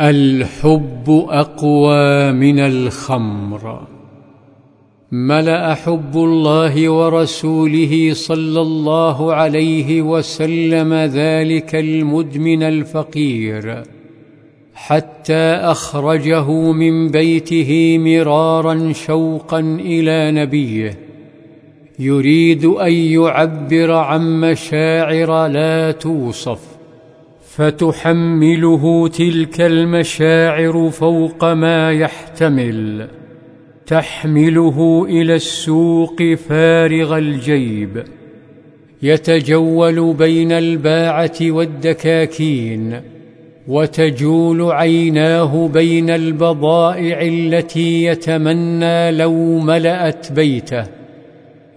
الحب أقوى من الخمر. ملأ حب الله ورسوله صلى الله عليه وسلم ذلك المدمن الفقير حتى أخرجه من بيته مرارا شوقا إلى نبيه يريد أن يعبر عن مشاعر لا توصف. فتحمله تلك المشاعر فوق ما يحتمل تحمله إلى السوق فارغ الجيب يتجول بين الباعة والدكاكين وتجول عيناه بين البضائع التي يتمنى لو ملأت بيته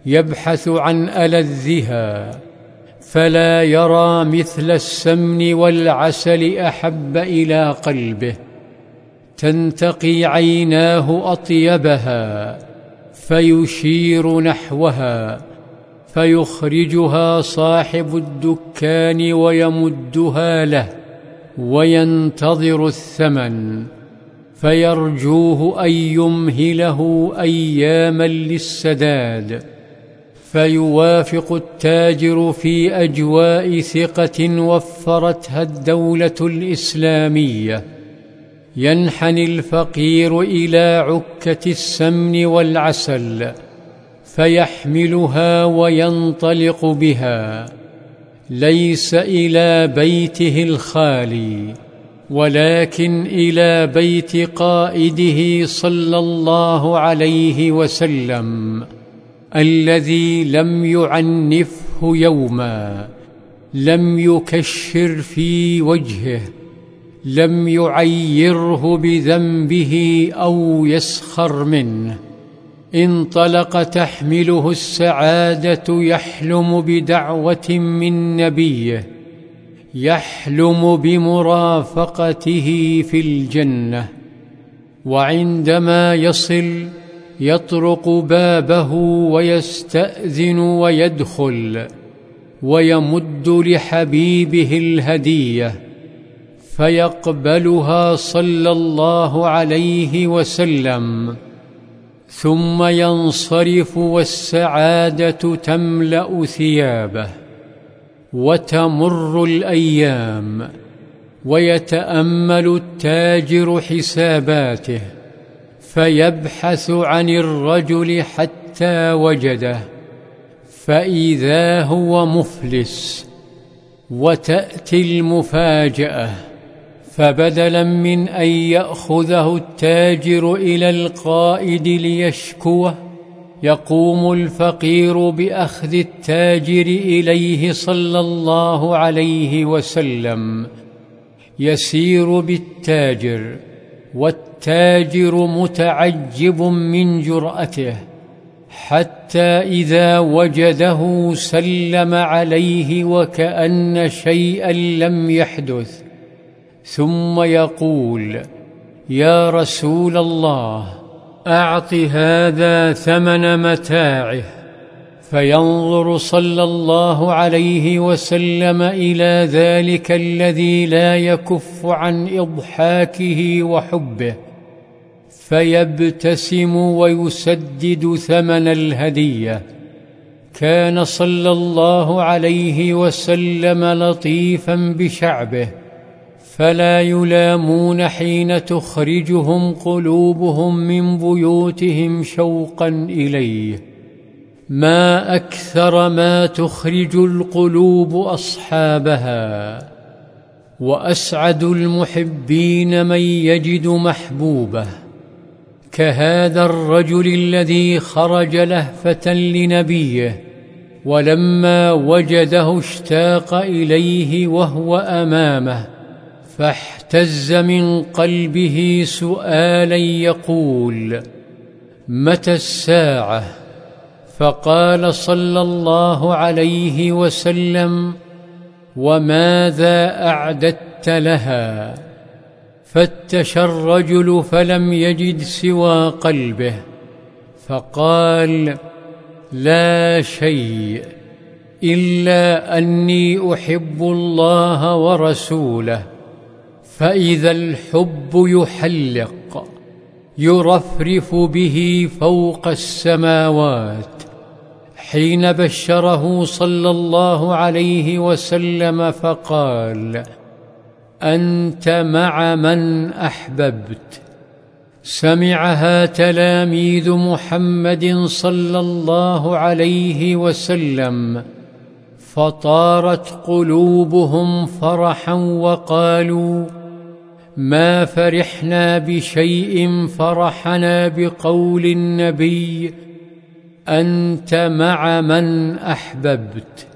يبحث عن ألذها. فلا يرى مثل السمن والعسل أحب إلى قلبه تنتقي عيناه أطيبها فيشير نحوها فيخرجها صاحب الدكان ويمدها له وينتظر الثمن فيرجوه أن يمهله أياما للسداد. فيوافق التاجر في أجواء ثقة وفرتها الدولة الإسلامية. ينحني الفقير إلى عكة السمن والعسل فيحملها وينطلق بها. ليس إلى بيته الخالي ولكن إلى بيت قائده صلى الله عليه وسلم. الذي لم يعنفه يوما لم يكشر في وجهه لم يعيره بذنبه أو يسخر منه. انطلق تحمله السعادة يحلم بدعوة من نبيه يحلم بمرافقته في الجنة. وعندما يصل يطرق بابه ويستأذن ويدخل ويمد لحبيبه الهدية فيقبلها صلى الله عليه وسلم ثم ينصرف والسعادة تملأ ثيابه وتمر الأيام ويتأمل التاجر حساباته فيبحث عن الرجل حتى وجده فإذا هو مفلس وتأتي المفاجأة فبدلا من أن يأخذه التاجر إلى القائد ليشكوه يقوم الفقير بأخذ التاجر إليه صلى الله عليه وسلم يسير بالتاجر والتاجر متعجب من جرأته حتى إذا وجده سلم عليه وكأن شيئا لم يحدث ثم يقول يا رسول الله أعط هذا ثمن متاعه. فينظر صلى الله عليه وسلم إلى ذلك الذي لا يكف عن إضحاكه وحبه. فيبتسم ويسدد ثمن الهدية. كان صلى الله عليه وسلم لطيفا بشعبه فلا يلامون حين تخرجهم قلوبهم من بيوتهم شوقا إليه. ما أكثر ما تخرج القلوب أصحابها. وأسعد المحبين من يجد محبوبه. كهذا الرجل الذي خرج لهفة لنبيه ولما وجده اشتاق إليه وهو أمامه فاحتز من قلبه سؤالا يقول متى الساعة؟ فقال صلى الله عليه وسلم وماذا أعددت لها؟ فتش الرجل فلم يجد سوى قلبه فقال لا شيء إلا أني أحب الله ورسوله فإذا الحب يحلق يرفرف به فوق السماوات. حين بشره صلى الله عليه وسلم فقال أنت مع من أحببت. سمعها تلاميذ محمد صلى الله عليه وسلم فطارت قلوبهم فرحا وقالوا ما فرحنا بشيء فرحنا بقول النبي أنت مع من أحببت.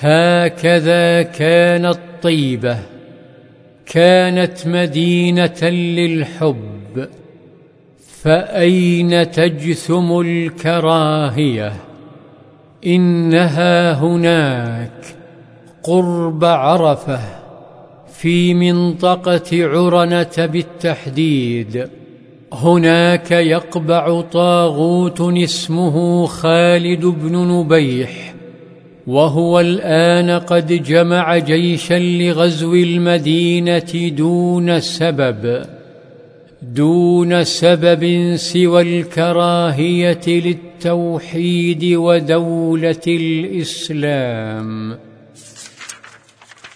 هكذا كانت طيبة. كانت مدينة للحب فأين تجثم الكراهية؟ إنها هناك قرب عرفة في منطقة عرنة بالتحديد. هناك يقبع طاغوت اسمه خالد بن نبيح. وهو الآن قد جمع جيشا لغزو المدينة دون سبب دون سبب سوى الكراهية للتوحيد ودولة الإسلام.